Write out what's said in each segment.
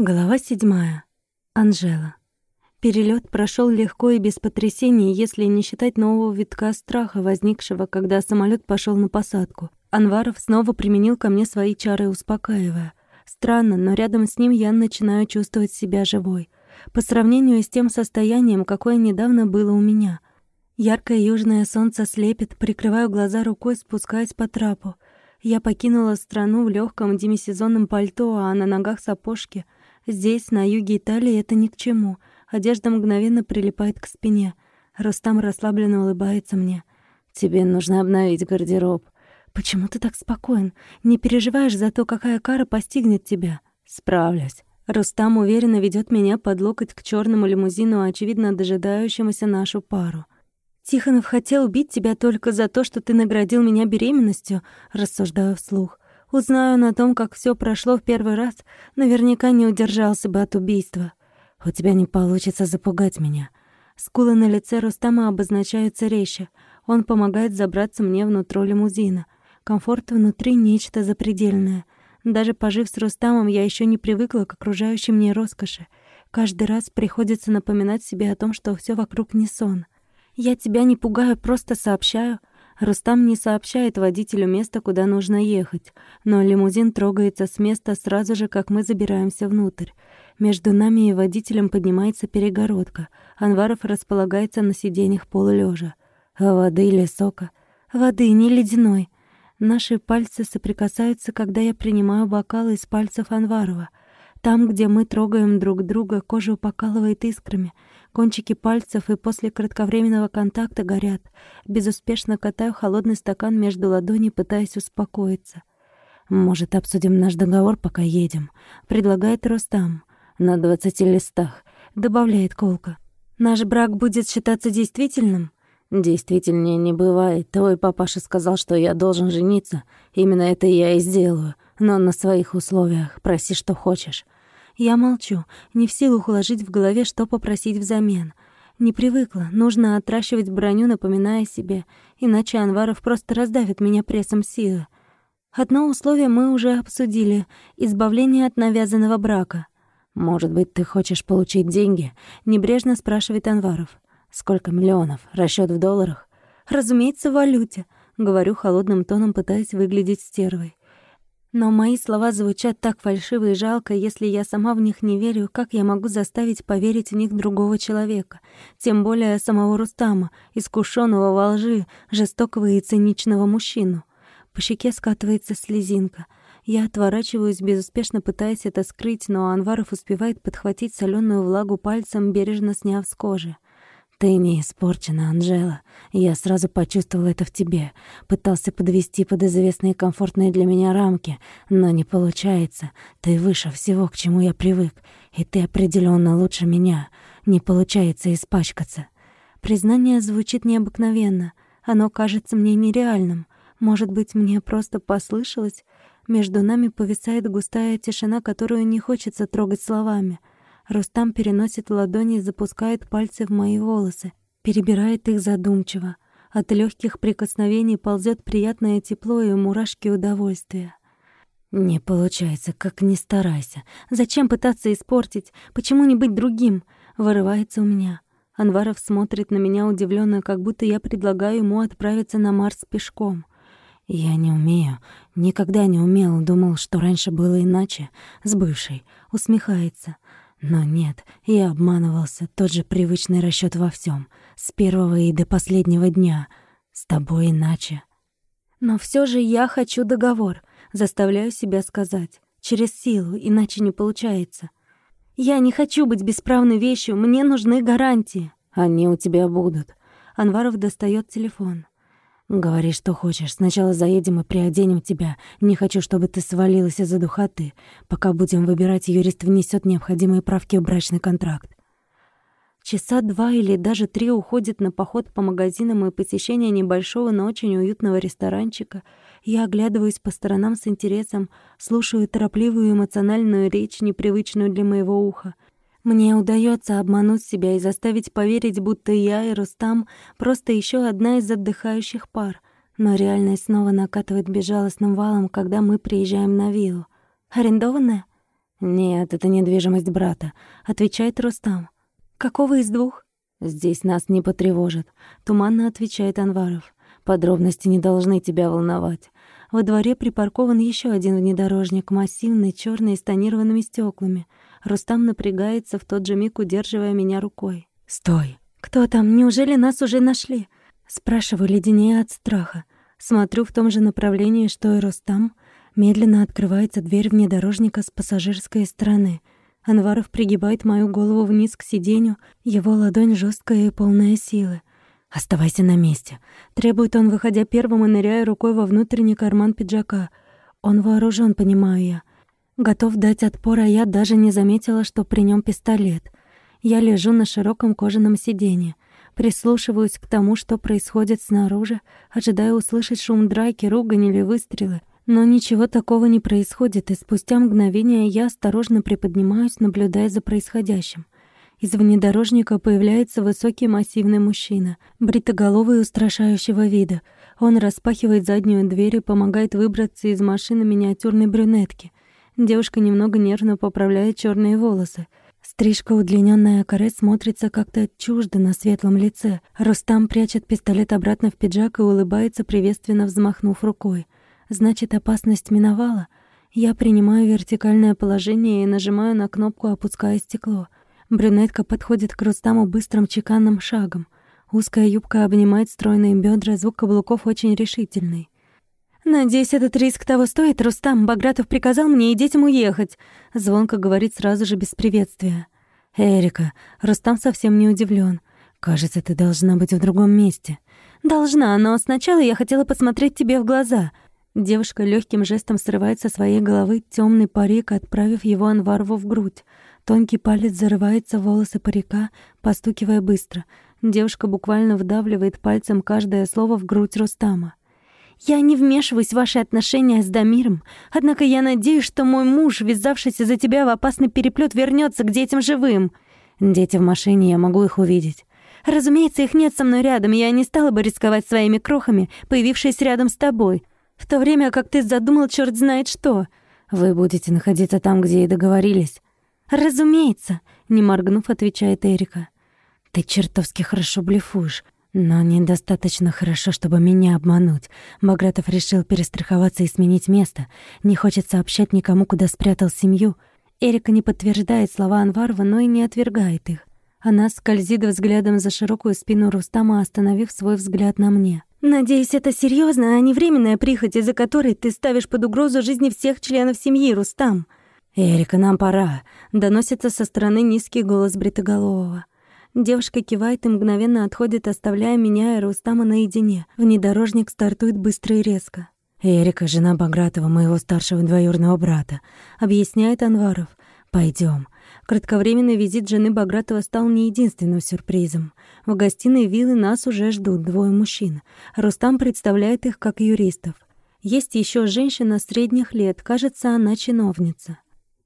Глава седьмая. Анжела. Перелет прошел легко и без потрясений, если не считать нового витка страха, возникшего, когда самолет пошел на посадку. Анваров снова применил ко мне свои чары, успокаивая. Странно, но рядом с ним я начинаю чувствовать себя живой. По сравнению с тем состоянием, какое недавно было у меня. Яркое южное солнце слепит, прикрываю глаза рукой, спускаясь по трапу. Я покинула страну в легком демисезонном пальто, а на ногах сапожки — Здесь, на юге Италии, это ни к чему. Одежда мгновенно прилипает к спине. Рустам расслабленно улыбается мне. «Тебе нужно обновить гардероб». «Почему ты так спокоен? Не переживаешь за то, какая кара постигнет тебя?» «Справлюсь». Рустам уверенно ведет меня под локоть к черному лимузину, очевидно дожидающемуся нашу пару. «Тихонов хотел убить тебя только за то, что ты наградил меня беременностью», — рассуждаю вслух. Узнаю на том, как все прошло в первый раз, наверняка не удержался бы от убийства. У тебя не получится запугать меня. Скулы на лице Рустама обозначаются резче. Он помогает забраться мне внутрь лимузина. Комфорт внутри — нечто запредельное. Даже пожив с Рустамом, я еще не привыкла к окружающей мне роскоши. Каждый раз приходится напоминать себе о том, что все вокруг не сон. Я тебя не пугаю, просто сообщаю. Рустам не сообщает водителю место, куда нужно ехать, но лимузин трогается с места сразу же, как мы забираемся внутрь. Между нами и водителем поднимается перегородка. Анваров располагается на сиденьях полулежа. Воды или сока? Воды, не ледяной. Наши пальцы соприкасаются, когда я принимаю бокалы из пальцев Анварова. Там, где мы трогаем друг друга, кожа покалывает искрами — Кончики пальцев и после кратковременного контакта горят. Безуспешно катаю холодный стакан между ладоней, пытаясь успокоиться. «Может, обсудим наш договор, пока едем?» — предлагает Рустам. «На двадцати листах», — добавляет Колка. «Наш брак будет считаться действительным?» «Действительнее не бывает. Твой папаша сказал, что я должен жениться. Именно это я и сделаю. Но на своих условиях. Проси, что хочешь. Я молчу, не в силах уложить в голове, что попросить взамен. Не привыкла, нужно отращивать броню, напоминая себе, иначе Анваров просто раздавит меня прессом силы. Одно условие мы уже обсудили — избавление от навязанного брака. «Может быть, ты хочешь получить деньги?» — небрежно спрашивает Анваров. «Сколько миллионов? Расчёт в долларах?» «Разумеется, в валюте», — говорю холодным тоном, пытаясь выглядеть стервой. Но мои слова звучат так фальшиво и жалко, если я сама в них не верю, как я могу заставить поверить в них другого человека, тем более самого Рустама, искушенного во лжи, жестокого и циничного мужчину. По щеке скатывается слезинка. Я отворачиваюсь, безуспешно пытаясь это скрыть, но Анваров успевает подхватить соленую влагу пальцем, бережно сняв с кожи. «Ты не испорчена, Анжела. Я сразу почувствовал это в тебе. Пытался подвести под известные комфортные для меня рамки, но не получается. Ты выше всего, к чему я привык, и ты определенно лучше меня. Не получается испачкаться». Признание звучит необыкновенно. Оно кажется мне нереальным. Может быть, мне просто послышалось? Между нами повисает густая тишина, которую не хочется трогать словами — Рустам переносит ладони и запускает пальцы в мои волосы, перебирает их задумчиво. От легких прикосновений ползет приятное тепло и мурашки удовольствия. «Не получается, как ни старайся. Зачем пытаться испортить? Почему не быть другим?» Вырывается у меня. Анваров смотрит на меня удивленно, как будто я предлагаю ему отправиться на Марс пешком. «Я не умею. Никогда не умел. Думал, что раньше было иначе. С бывшей. Усмехается. Но нет, я обманывался, тот же привычный расчёт во всём, с первого и до последнего дня. С тобой иначе. Но всё же я хочу договор, заставляю себя сказать. Через силу, иначе не получается. Я не хочу быть бесправной вещью, мне нужны гарантии. Они у тебя будут. Анваров достаёт телефон. «Говори, что хочешь. Сначала заедем и приоденем тебя. Не хочу, чтобы ты свалилась из-за духоты. Пока будем выбирать, юрист внесет необходимые правки в брачный контракт». Часа два или даже три уходит на поход по магазинам и посещение небольшого, но очень уютного ресторанчика. Я оглядываюсь по сторонам с интересом, слушаю торопливую эмоциональную речь, непривычную для моего уха — мне удается обмануть себя и заставить поверить, будто я и Рустам просто еще одна из отдыхающих пар. Но реальность снова накатывает безжалостным валом, когда мы приезжаем на виллу. Арендованная? «Нет, это недвижимость брата», — отвечает Рустам. «Какого из двух?» «Здесь нас не потревожат», — туманно отвечает Анваров. «Подробности не должны тебя волновать. Во дворе припаркован еще один внедорожник, массивный, черный, с тонированными стеклами. Рустам напрягается, в тот же миг удерживая меня рукой. «Стой! Кто там? Неужели нас уже нашли?» Спрашиваю, леденее от страха. Смотрю в том же направлении, что и Рустам. Медленно открывается дверь внедорожника с пассажирской стороны — Анваров пригибает мою голову вниз к сиденью, его ладонь жесткая и полная силы. «Оставайся на месте», — требует он, выходя первым и ныряя рукой во внутренний карман пиджака. Он вооружен, понимаю я. Готов дать отпор, а я даже не заметила, что при нем пистолет. Я лежу на широком кожаном сиденье, прислушиваюсь к тому, что происходит снаружи, ожидая услышать шум драки, ругань или выстрелы. Но ничего такого не происходит, и спустя мгновение я осторожно приподнимаюсь, наблюдая за происходящим. Из внедорожника появляется высокий массивный мужчина, бритоголовый устрашающего вида. Он распахивает заднюю дверь и помогает выбраться из машины миниатюрной брюнетки. Девушка немного нервно поправляет черные волосы. Стрижка, удлиненная каре, смотрится как-то чуждо на светлом лице. Рустам прячет пистолет обратно в пиджак и улыбается, приветственно взмахнув рукой. Значит, опасность миновала. Я принимаю вертикальное положение и нажимаю на кнопку, опуская стекло. Брюнетка подходит к Рустаму быстрым чеканным шагом. Узкая юбка обнимает стройные бедра, звук каблуков очень решительный. «Надеюсь, этот риск того стоит, Рустам. Багратов приказал мне и детям уехать», — звонко говорит сразу же без приветствия. «Эрика, Рустам совсем не удивлен. Кажется, ты должна быть в другом месте». «Должна, но сначала я хотела посмотреть тебе в глаза», Девушка легким жестом срывает со своей головы темный парик, отправив его Анварову в грудь. Тонкий палец зарывается в волосы парика, постукивая быстро. Девушка буквально вдавливает пальцем каждое слово в грудь Рустама. «Я не вмешиваюсь в ваши отношения с Дамиром, однако я надеюсь, что мой муж, ввязавшийся за тебя в опасный переплет, вернется к детям живым. Дети в машине, я могу их увидеть. Разумеется, их нет со мной рядом, я не стала бы рисковать своими крохами, появившись рядом с тобой. В то время как ты задумал черт знает что. Вы будете находиться там, где и договорились. Разумеется, не моргнув, отвечает Эрика. Ты чертовски хорошо блефуешь. Но недостаточно хорошо, чтобы меня обмануть. Багратов решил перестраховаться и сменить место. Не хочет сообщать никому, куда спрятал семью. Эрика не подтверждает слова Анварова, но и не отвергает их. Она скользит взглядом за широкую спину Рустама, остановив свой взгляд на мне. «Надеюсь, это серьезно, а не временная прихоть, из-за которой ты ставишь под угрозу жизни всех членов семьи, Рустам». «Эрика, нам пора», — доносится со стороны низкий голос Бритоголового. Девушка кивает и мгновенно отходит, оставляя меня и Рустама наедине. Внедорожник стартует быстро и резко. «Эрика, жена Багратова, моего старшего двоюродного брата», — объясняет Анваров. Пойдем. Кратковременный визит жены Багратова стал не единственным сюрпризом. В гостиной виллы нас уже ждут двое мужчин. Рустам представляет их как юристов. Есть еще женщина средних лет, кажется, она чиновница.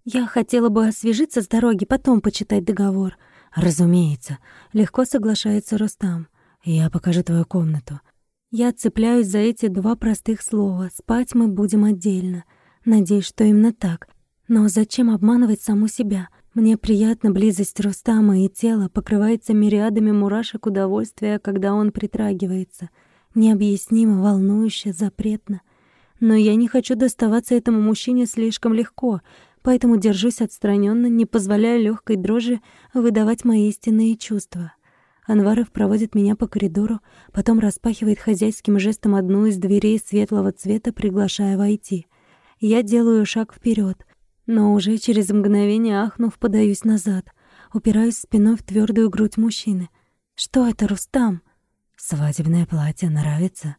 Я хотела бы освежиться с дороги, потом почитать договор. Разумеется, легко соглашается Рустам. Я покажу твою комнату. Я цепляюсь за эти два простых слова. Спать мы будем отдельно. Надеюсь, что именно так. Но зачем обманывать саму себя? Мне приятна близость Рустама, и тело покрывается мириадами мурашек удовольствия, когда он притрагивается. Необъяснимо, волнующе, запретно. Но я не хочу доставаться этому мужчине слишком легко, поэтому держусь отстраненно, не позволяя легкой дрожи выдавать мои истинные чувства. Анваров проводит меня по коридору, потом распахивает хозяйским жестом одну из дверей светлого цвета, приглашая войти. Я делаю шаг вперед, но уже через мгновение, ахнув, подаюсь назад, упираюсь спиной в твердую грудь мужчины. «Что это, Рустам?» «Свадебное платье нравится?»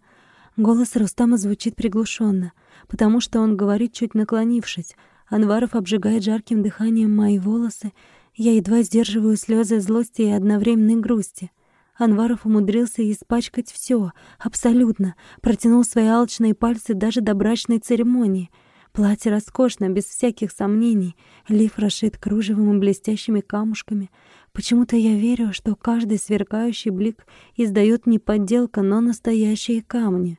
Голос Рустама звучит приглушенно, потому что он говорит, чуть наклонившись. Анваров обжигает жарким дыханием мои волосы. Я едва сдерживаю слезы злости и одновременной грусти. Анваров умудрился испачкать все, абсолютно, протянул свои алчные пальцы даже до брачной церемонии — Платье роскошно, без всяких сомнений. Лиф расшит кружевом и блестящими камушками. Почему-то я верю, что каждый сверкающий блик издает не подделка, но настоящие камни.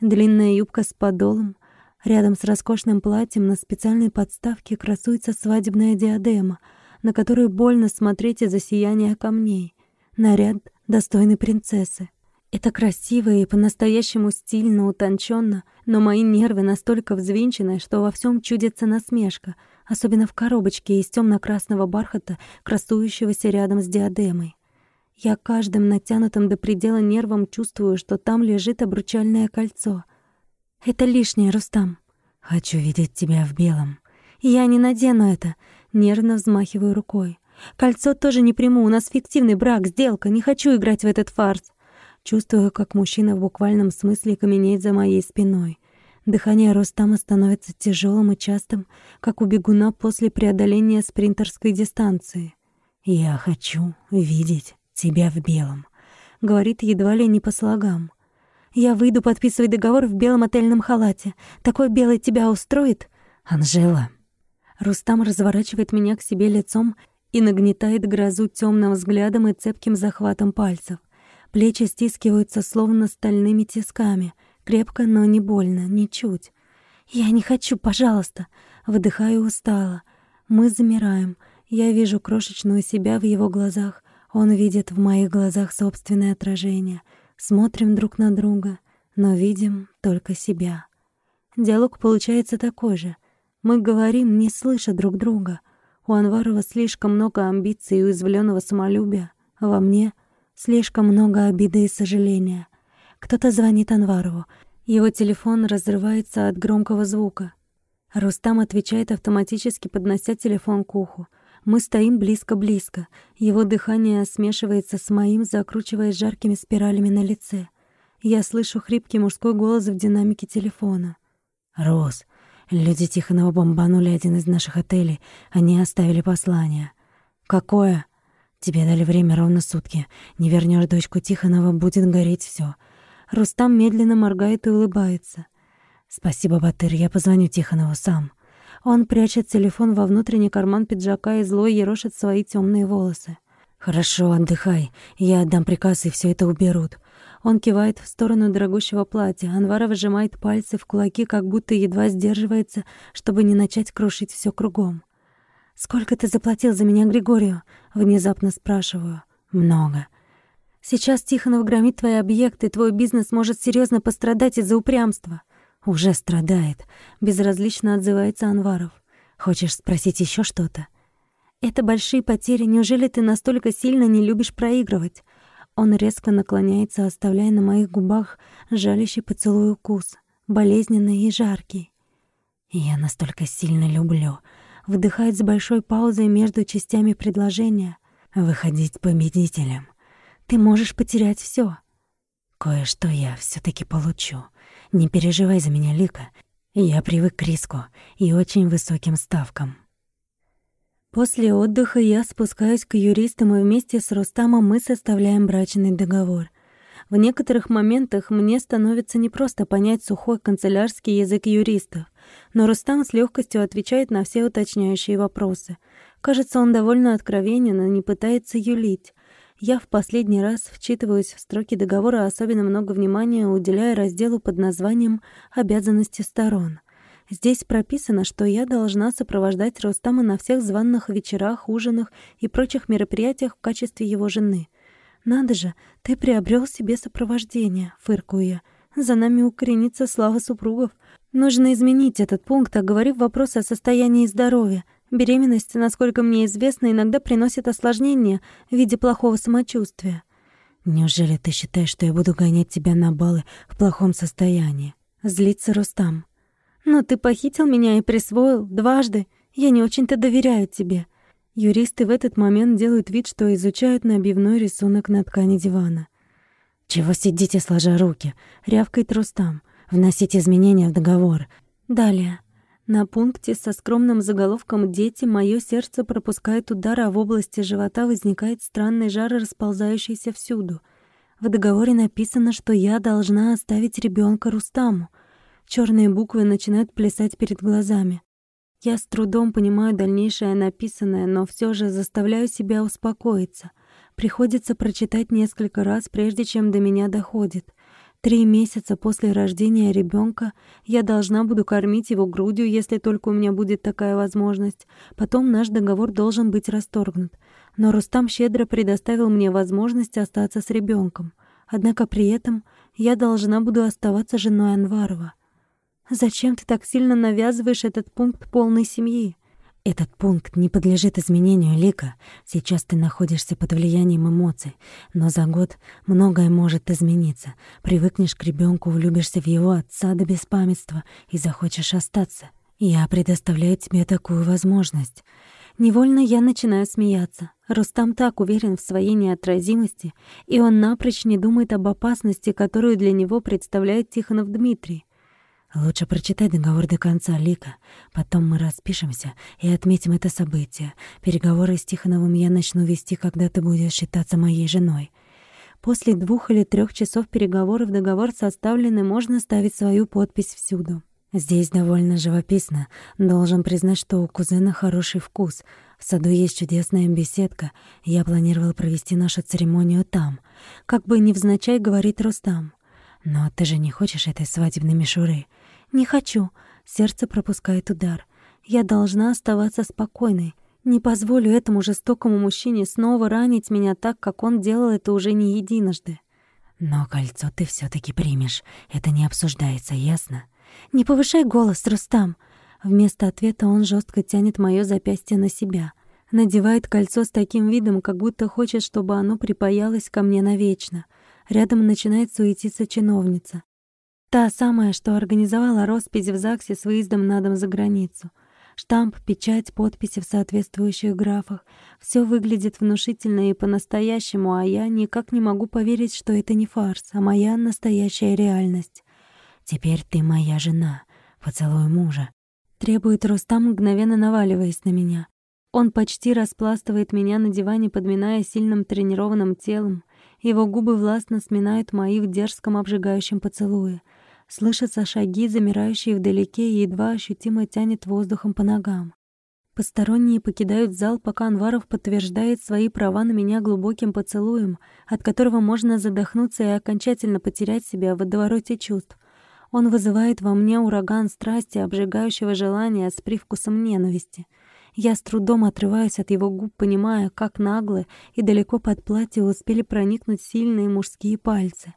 Длинная юбка с подолом, Рядом с роскошным платьем на специальной подставке красуется свадебная диадема, на которую больно смотреть из-за сияния камней. Наряд достойный принцессы. Это красиво и по-настоящему стильно, утонченно, но мои нервы настолько взвинчены, что во всем чудится насмешка, особенно в коробочке из темно красного бархата, красующегося рядом с диадемой. Я каждым натянутым до предела нервом чувствую, что там лежит обручальное кольцо. Это лишнее, Рустам. Хочу видеть тебя в белом. Я не надену это, нервно взмахиваю рукой. Кольцо тоже не приму, у нас фиктивный брак, сделка, не хочу играть в этот фарс. Чувствую, как мужчина в буквальном смысле каменеет за моей спиной. Дыхание Рустама становится тяжелым и частым, как у бегуна после преодоления спринтерской дистанции. «Я хочу видеть тебя в белом», — говорит едва ли не по слогам. «Я выйду подписывать договор в белом отельном халате. Такой белый тебя устроит?» «Анжела». Рустам разворачивает меня к себе лицом и нагнетает грозу темным взглядом и цепким захватом пальцев. Плечи стискиваются словно стальными тисками. Крепко, но не больно, ничуть. «Я не хочу, пожалуйста!» Выдыхаю устало. Мы замираем. Я вижу крошечную себя в его глазах. Он видит в моих глазах собственное отражение. Смотрим друг на друга, но видим только себя. Диалог получается такой же. Мы говорим, не слыша друг друга. У Анварова слишком много амбиций и уязвлённого самолюбия. Во мне Слишком много обиды и сожаления. Кто-то звонит Анварову. Его телефон разрывается от громкого звука. Рустам отвечает автоматически, поднося телефон к уху. Мы стоим близко-близко. Его дыхание смешивается с моим, закручиваясь жаркими спиралями на лице. Я слышу хрипкий мужской голос в динамике телефона. «Рос, люди Тихонова бомбанули один из наших отелей. Они оставили послание». «Какое?» Тебе дали время ровно сутки. Не вернешь дочку Тихонова, будет гореть все. Рустам медленно моргает и улыбается. Спасибо, Батыр, я позвоню Тихонову сам. Он прячет телефон во внутренний карман пиджака и злой ерошит свои темные волосы. Хорошо, отдыхай. Я отдам приказ, и все это уберут. Он кивает в сторону дорогущего платья. Анвара выжимает пальцы в кулаки, как будто едва сдерживается, чтобы не начать крушить все кругом. «Сколько ты заплатил за меня, Григорию?» — внезапно спрашиваю. «Много». «Сейчас Тихонов громит твои объекты, твой бизнес может серьезно пострадать из-за упрямства». «Уже страдает», — безразлично отзывается Анваров. «Хочешь спросить еще что-то?» «Это большие потери. Неужели ты настолько сильно не любишь проигрывать?» Он резко наклоняется, оставляя на моих губах жалящий поцелуй укус, болезненный и жаркий. «Я настолько сильно люблю», вдыхает с большой паузой между частями предложения. Выходить победителем. Ты можешь потерять все. Кое-что я все таки получу. Не переживай за меня, Лика. Я привык к риску и очень высоким ставкам. После отдыха я спускаюсь к юристам, и вместе с Рустамом мы составляем брачный договор. В некоторых моментах мне становится непросто понять сухой канцелярский язык юристов, но Рустам с легкостью отвечает на все уточняющие вопросы. Кажется, он довольно откровенен и не пытается юлить. Я в последний раз вчитываюсь в строки договора, особенно много внимания уделяя разделу под названием «Обязанности сторон». Здесь прописано, что я должна сопровождать Рустама на всех званных вечерах, ужинах и прочих мероприятиях в качестве его жены — «Надо же, ты приобрел себе сопровождение», — фыркую я. «За нами укоренится слава супругов. Нужно изменить этот пункт, оговорив вопрос о состоянии здоровья. Беременность, насколько мне известно, иногда приносит осложнения в виде плохого самочувствия». «Неужели ты считаешь, что я буду гонять тебя на балы в плохом состоянии?» Злится Рустам. «Но ты похитил меня и присвоил дважды. Я не очень-то доверяю тебе. Юристы в этот момент делают вид, что изучают набивной рисунок на ткани дивана. «Чего сидите, сложа руки?» — рявкает Рустам. «Вносите изменения в договор». Далее. На пункте со скромным заголовком «Дети» мое сердце пропускает удар, а в области живота возникает странный жар, расползающийся всюду. В договоре написано, что я должна оставить ребенка Рустаму. Черные буквы начинают плясать перед глазами. Я с трудом понимаю дальнейшее написанное, но все же заставляю себя успокоиться. Приходится прочитать несколько раз, прежде чем до меня доходит. Три месяца после рождения ребенка я должна буду кормить его грудью, если только у меня будет такая возможность. Потом наш договор должен быть расторгнут. Но Рустам щедро предоставил мне возможность остаться с ребенком. Однако при этом я должна буду оставаться женой Анварова. Зачем ты так сильно навязываешь этот пункт полной семьи? Этот пункт не подлежит изменению, Лика. Сейчас ты находишься под влиянием эмоций, но за год многое может измениться. Привыкнешь к ребенку, влюбишься в его отца до беспамятства и захочешь остаться. Я предоставляю тебе такую возможность. Невольно я начинаю смеяться. Рустам так уверен в своей неотразимости, и он напрочь не думает об опасности, которую для него представляет Тихонов Дмитрий. Лучше прочитай договор до конца, Лика. Потом мы распишемся и отметим это событие. Переговоры с Тихоновым я начну вести, когда ты будешь считаться моей женой. После двух или трех часов переговоров договор составлен, и можно ставить свою подпись всюду. Здесь довольно живописно. Должен признать, что у кузена хороший вкус. В саду есть чудесная беседка. Я планировал провести нашу церемонию там. Как бы невзначай говорит Рустам. Но ты же не хочешь этой свадебной мишуры? Не хочу. Сердце пропускает удар. Я должна оставаться спокойной. Не позволю этому жестокому мужчине снова ранить меня так, как он делал это уже не единожды. Но кольцо ты все таки примешь. Это не обсуждается, ясно? Не повышай голос, Рустам. Вместо ответа он жестко тянет моё запястье на себя. Надевает кольцо с таким видом, как будто хочет, чтобы оно припаялось ко мне навечно. Рядом начинает суетиться чиновница. Та самая, что организовала роспись в ЗАГСе с выездом на дом за границу. Штамп, печать, подписи в соответствующих графах. Все выглядит внушительно и по-настоящему, а я никак не могу поверить, что это не фарс, а моя настоящая реальность. «Теперь ты моя жена. Поцелуй мужа», — требует Рустам, мгновенно наваливаясь на меня. Он почти распластывает меня на диване, подминая сильным тренированным телом. Его губы властно сминают мои в дерзком обжигающем поцелуе. Слышатся шаги, замирающие вдалеке, и едва ощутимо тянет воздухом по ногам. Посторонние покидают зал, пока Анваров подтверждает свои права на меня глубоким поцелуем, от которого можно задохнуться и окончательно потерять себя в водовороте чувств. Он вызывает во мне ураган страсти, обжигающего желания с привкусом ненависти. Я с трудом отрываюсь от его губ, понимая, как нагло и далеко под платье успели проникнуть сильные мужские пальцы.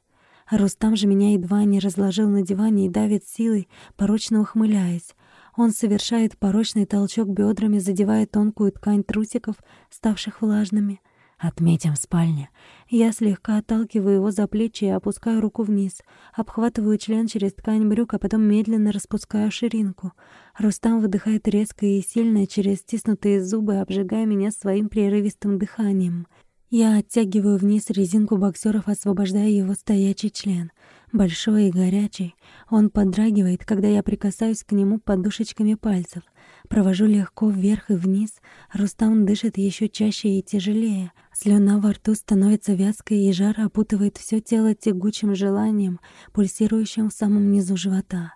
Рустам же меня едва не разложил на диване и давит силой, порочно ухмыляясь. Он совершает порочный толчок бедрами, задевая тонкую ткань трусиков, ставших влажными. Отметим в спальне. Я слегка отталкиваю его за плечи и опускаю руку вниз, обхватываю член через ткань брюк, а потом медленно распускаю ширинку. Рустам выдыхает резко и сильно через стиснутые зубы, обжигая меня своим прерывистым дыханием — я оттягиваю вниз резинку боксеров, освобождая его стоячий член. Большой и горячий. Он подрагивает, когда я прикасаюсь к нему подушечками пальцев. Провожу легко вверх и вниз. Рустам дышит еще чаще и тяжелее. Слюна во рту становится вязкой, и жар опутывает все тело тягучим желанием, пульсирующим в самом низу живота.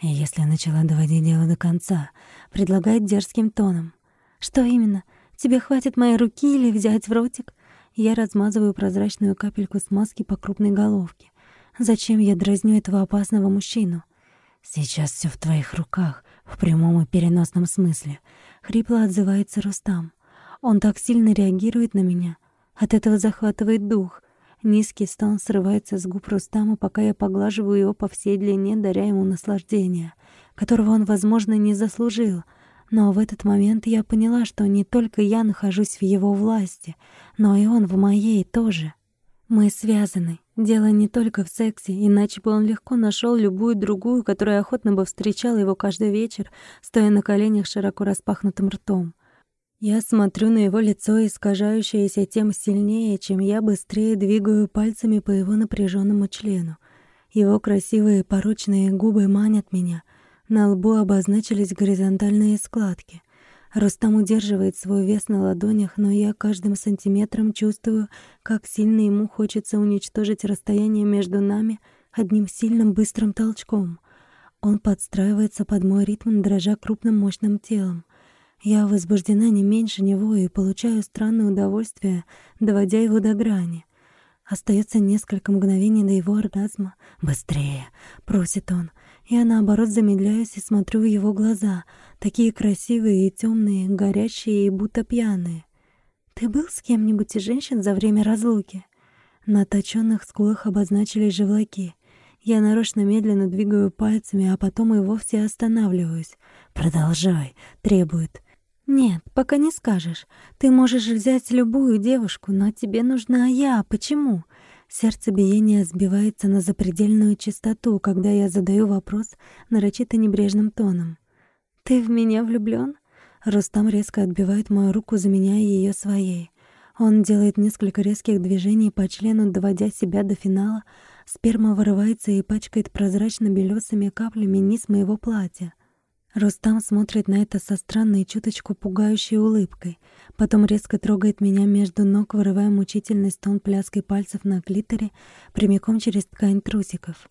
Если начала доводить дело до конца, предлагает дерзким тоном. «Что именно? Тебе хватит моей руки или взять в ротик?» Я размазываю прозрачную капельку смазки по крупной головке. Зачем я дразню этого опасного мужчину? Сейчас все в твоих руках, в прямом и переносном смысле. Хрипло отзывается Рустам. Он так сильно реагирует на меня. От этого захватывает дух. Низкий стон срывается с губ Рустама, пока я поглаживаю его по всей длине, даря ему наслаждение, которого он, возможно, не заслужил — но в этот момент я поняла, что не только я нахожусь в его власти, но и он в моей тоже. Мы связаны. Дело не только в сексе, иначе бы он легко нашел любую другую, которая охотно бы встречала его каждый вечер, стоя на коленях широко распахнутым ртом. Я смотрю на его лицо, искажающееся тем сильнее, чем я быстрее двигаю пальцами по его напряженному члену. Его красивые порочные губы манят меня, на лбу обозначились горизонтальные складки. Рустам удерживает свой вес на ладонях, но я каждым сантиметром чувствую, как сильно ему хочется уничтожить расстояние между нами одним сильным быстрым толчком. Он подстраивается под мой ритм, дрожа крупным мощным телом. Я возбуждена не меньше него и получаю странное удовольствие, доводя его до грани. Остается несколько мгновений до его оргазма. «Быстрее!» — просит он. Я, наоборот, замедляюсь и смотрю в его глаза. Такие красивые и темные, горящие и будто пьяные. «Ты был с кем-нибудь из женщин за время разлуки?» На точенных скулах обозначились живлаки. Я нарочно медленно двигаю пальцами, а потом и вовсе останавливаюсь. «Продолжай», — требует. «Нет, пока не скажешь. Ты можешь взять любую девушку, но тебе нужна я. Почему?» Сердцебиение сбивается на запредельную частоту, когда я задаю вопрос нарочито небрежным тоном. «Ты в меня влюблён?» Рустам резко отбивает мою руку, заменяя её своей. Он делает несколько резких движений по члену, доводя себя до финала. Сперма вырывается и пачкает прозрачно-белёсыми каплями низ моего платья. Рустам смотрит на это со странной чуточку пугающей улыбкой. Потом резко трогает меня между ног, вырывая мучительный стон пляской пальцев на клиторе прямиком через ткань трусиков.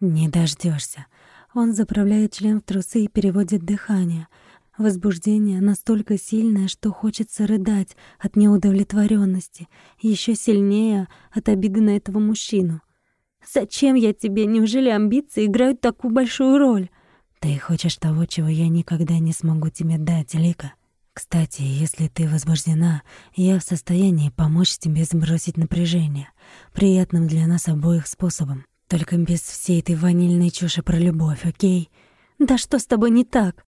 «Не дождешься. Он заправляет член в трусы и переводит дыхание. Возбуждение настолько сильное, что хочется рыдать от неудовлетворенности, еще сильнее от обиды на этого мужчину. «Зачем я тебе? Неужели амбиции играют такую большую роль?» Ты хочешь того, чего я никогда не смогу тебе дать, Лика. Кстати, если ты возбуждена, я в состоянии помочь тебе сбросить напряжение приятным для нас обоих способом. Только без всей этой ванильной чуши про любовь, окей? Да что с тобой не так?